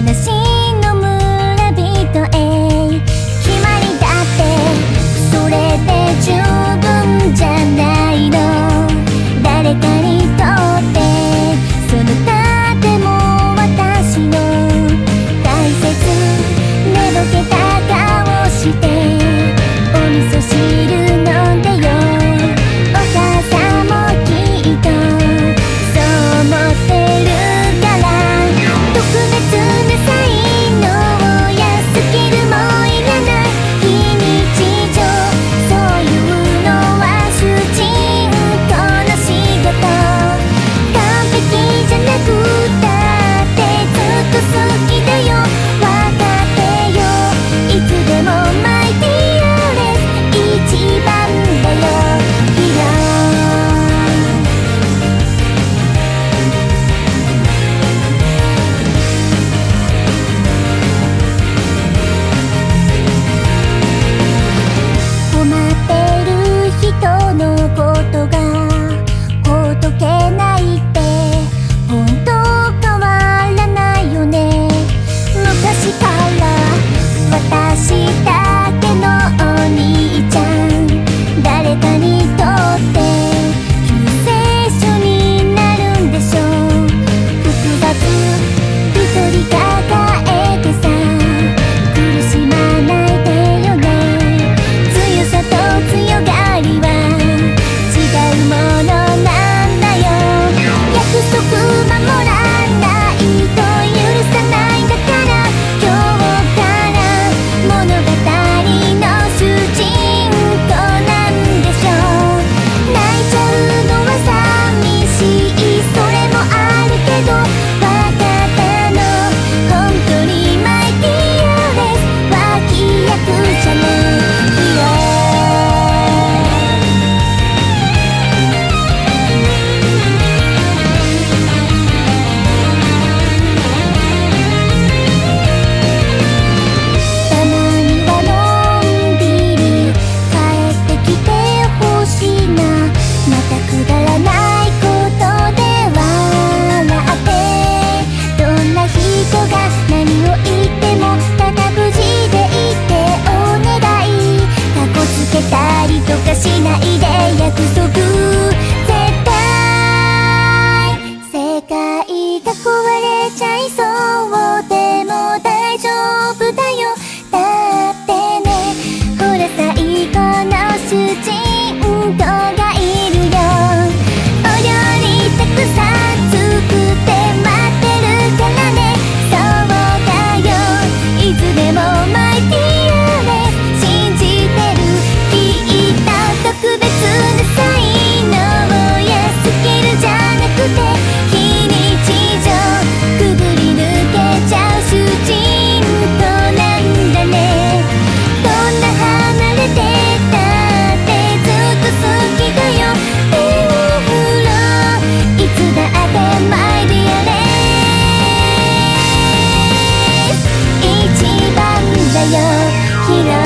The. a 在家 Kira